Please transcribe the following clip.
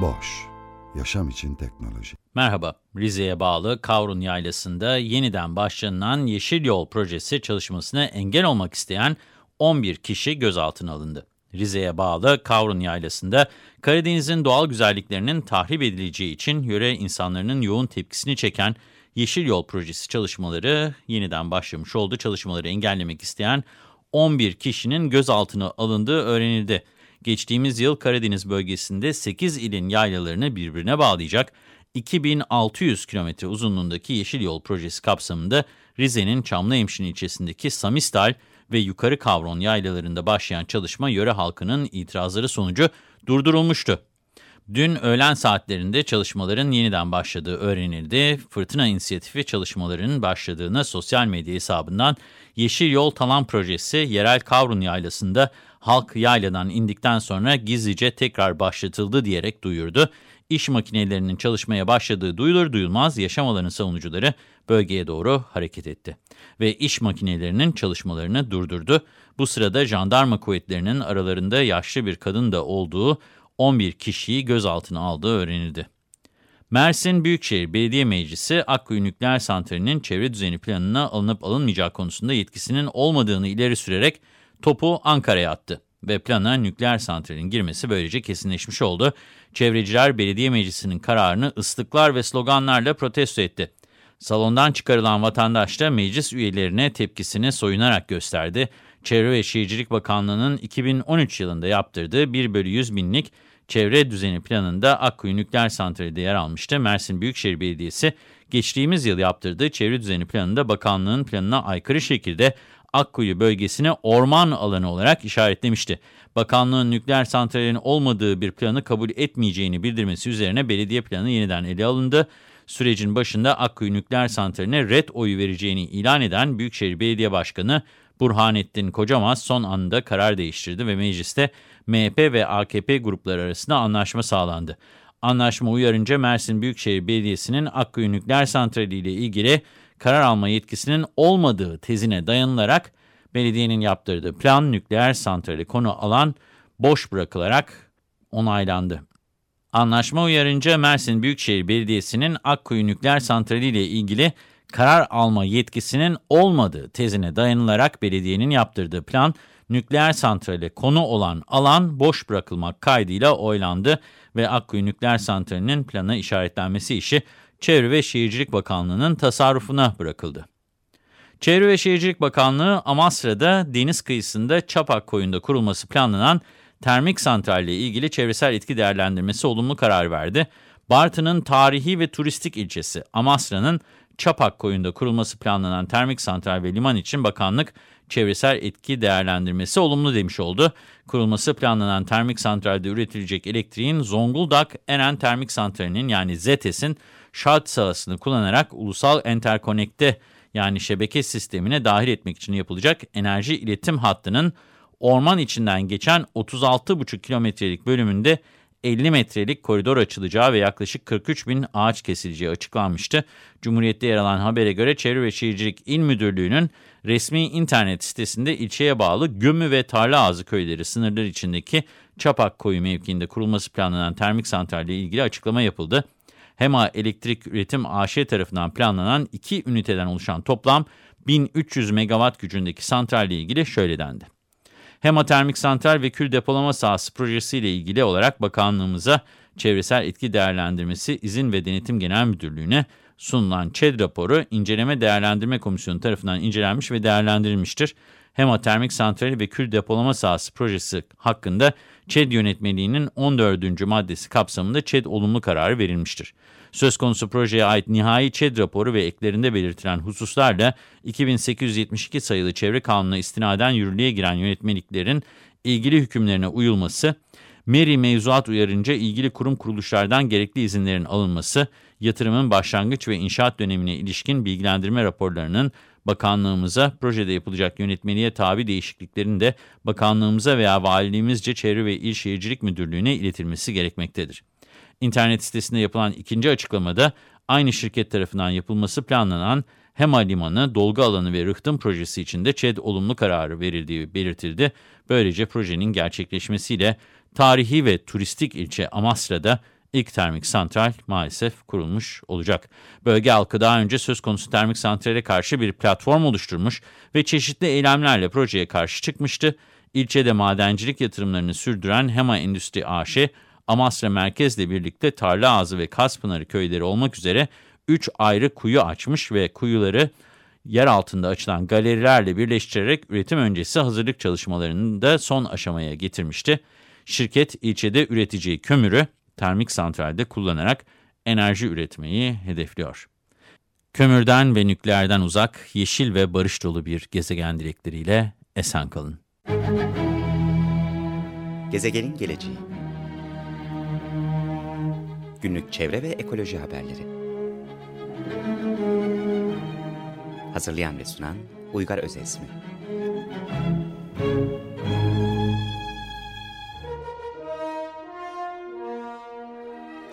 Boş, yaşam için teknoloji. Merhaba, Rize'ye bağlı Kavrun Yaylası'nda yeniden başlanan Yeşil Yol projesi çalışmasına engel olmak isteyen 11 kişi gözaltına alındı. Rize'ye bağlı Kavrun Yaylası'nda Karadeniz'in doğal güzelliklerinin tahrip edileceği için yöre insanların yoğun tepkisini çeken Yeşil Yol projesi çalışmaları yeniden başlamış oldu. Çalışmaları engellemek isteyen 11 kişinin gözaltına alındığı öğrenildi. Geçtiğimiz yıl Karadeniz bölgesinde 8 ilin yaylalarını birbirine bağlayacak 2600 kilometre uzunluğundaki Yeşil Yol projesi kapsamında Rize'nin Çamlıhemşin ilçesindeki Samistal ve Yukarı Kavron yaylalarında başlayan çalışma yöre halkının itirazları sonucu durdurulmuştu. Dün öğlen saatlerinde çalışmaların yeniden başladığı öğrenildi. Fırtına inisiyatifi çalışmalarının başladığını sosyal medya hesabından Yeşil Yol Talan Projesi yerel Kavrun Yaylası'nda halk yayladan indikten sonra gizlice tekrar başlatıldı diyerek duyurdu. İş makinelerinin çalışmaya başladığı duyulur duyulmaz yaşam alanı savunucuları bölgeye doğru hareket etti. Ve iş makinelerinin çalışmalarını durdurdu. Bu sırada jandarma kuvvetlerinin aralarında yaşlı bir kadın da olduğu 11 kişiyi gözaltına aldığı öğrenildi. Mersin Büyükşehir Belediye Meclisi Akkuyu Nükleer Santrali'nin çevre düzeni planına alınıp alınmayacağı konusunda yetkisinin olmadığını ileri sürerek topu Ankara'ya attı ve plana nükleer santralin girmesi böylece kesinleşmiş oldu. Çevreciler belediye meclisinin kararını ıslıklar ve sloganlarla protesto etti. Salondan çıkarılan vatandaş da meclis üyelerine tepkisini soyunarak gösterdi. Çevre ve Şehircilik Bakanlığı'nın 2013 yılında yaptırdığı 1 bölü 100 binlik çevre düzeni planında Akkuyu Nükleer Santrali'de yer almıştı. Mersin Büyükşehir Belediyesi geçtiğimiz yıl yaptırdığı çevre düzeni planında bakanlığın planına aykırı şekilde Akkuyu bölgesini orman alanı olarak işaretlemişti. Bakanlığın nükleer santralin olmadığı bir planı kabul etmeyeceğini bildirmesi üzerine belediye planı yeniden ele alındı. Sürecin başında Akkuyu nükleer santraline red oyu vereceğini ilan eden Büyükşehir Belediye Başkanı Burhanettin Kocamaz son anda karar değiştirdi ve mecliste MHP ve AKP grupları arasında anlaşma sağlandı. Anlaşma uyarınca Mersin Büyükşehir Belediyesi'nin Akkuyu nükleer santrali ile ilgili karar alma yetkisinin olmadığı tezine dayanılarak belediyenin yaptırdığı plan nükleer santrali konu alan boş bırakılarak onaylandı. Anlaşma uyarınca Mersin Büyükşehir Belediyesi'nin Akkuyu nükleer santrali ile ilgili karar alma yetkisinin olmadığı tezine dayanılarak belediyenin yaptırdığı plan nükleer santrale konu olan alan boş bırakılmak kaydıyla oylandı ve Akkuyu nükleer santralinin plana işaretlenmesi işi Çevre ve Şehircilik Bakanlığı'nın tasarrufuna bırakıldı. Çevre ve Şehircilik Bakanlığı Amasra'da deniz kıyısında Çapak Koyu'nda kurulması planlanan termik santralle ilgili çevresel etki değerlendirmesi olumlu karar verdi. Bartın'ın tarihi ve turistik ilçesi Amasra'nın Çapak Koyu'nda kurulması planlanan termik santral ve liman için bakanlık çevresel etki değerlendirmesi olumlu demiş oldu. Kurulması planlanan termik santralde üretilecek elektriğin Zonguldak Eren Termik Santrali'nin yani ZETES'in şart sahasını kullanarak ulusal enterkonekte yani şebeke sistemine dahil etmek için yapılacak enerji iletim hattının orman içinden geçen 36,5 kilometrelik bölümünde 50 metrelik koridor açılacağı ve yaklaşık 43 bin ağaç kesileceği açıklanmıştı. Cumhuriyet'te yer alan habere göre Çevre ve Şehircilik İl Müdürlüğü'nün resmi internet sitesinde ilçeye bağlı Gömü ve Tarla Ağzı köyleri sınırları içindeki Çapak Koyu mevkiinde kurulması planlanan termik santralle ilgili açıklama yapıldı. HEMA Elektrik Üretim AŞ tarafından planlanan iki üniteden oluşan toplam 1300 megawatt gücündeki santralle ilgili şöyle dendi. HEMA Termik Santral ve Kül Depolama Sahası projesiyle ilgili olarak bakanlığımıza çevresel etki değerlendirmesi izin ve denetim genel müdürlüğüne sunulan ÇED raporu inceleme değerlendirme komisyonu tarafından incelenmiş ve değerlendirilmiştir. HEMA Termik Santrali ve Kül Depolama Sahası projesi hakkında ÇED yönetmeliğinin 14. maddesi kapsamında ÇED olumlu kararı verilmiştir. Söz konusu projeye ait nihai ÇED raporu ve eklerinde belirtilen hususlarla 2872 sayılı çevre kanununa istinaden yürürlüğe giren yönetmeliklerin ilgili hükümlerine uyulması, MERİ mevzuat uyarınca ilgili kurum kuruluşlardan gerekli izinlerin alınması, yatırımın başlangıç ve inşaat dönemine ilişkin bilgilendirme raporlarının bakanlığımıza, projede yapılacak yönetmeliğe tabi değişikliklerin de bakanlığımıza veya valiliğimizce Çevre ve İl Şehircilik Müdürlüğü'ne iletilmesi gerekmektedir. İnternet sitesinde yapılan ikinci açıklamada aynı şirket tarafından yapılması planlanan HEMA Limanı, Dolgu Alanı ve Rıhtım projesi için de ÇED olumlu kararı verildiği belirtildi. Böylece projenin gerçekleşmesiyle tarihi ve turistik ilçe Amasra'da ilk termik santral maalesef kurulmuş olacak. Bölge halkı daha önce söz konusu termik santrale karşı bir platform oluşturmuş ve çeşitli eylemlerle projeye karşı çıkmıştı. İlçede madencilik yatırımlarını sürdüren HEMA Endüstri AŞ, Amasra merkezle birlikte Tarla Ağzı ve Kaspınarı köyleri olmak üzere 3 ayrı kuyu açmış ve kuyuları yer altında açılan galerilerle birleştirerek üretim öncesi hazırlık çalışmalarını da son aşamaya getirmişti. Şirket ilçede üreteceği kömürü termik santralde kullanarak enerji üretmeyi hedefliyor. Kömürden ve nükleerden uzak, yeşil ve barış dolu bir gezegen dilekleriyle esen kalın. Gezegenin geleceği Günlük çevre ve ekoloji haberleri Hazırlayan ve sunan Uygar Özesmi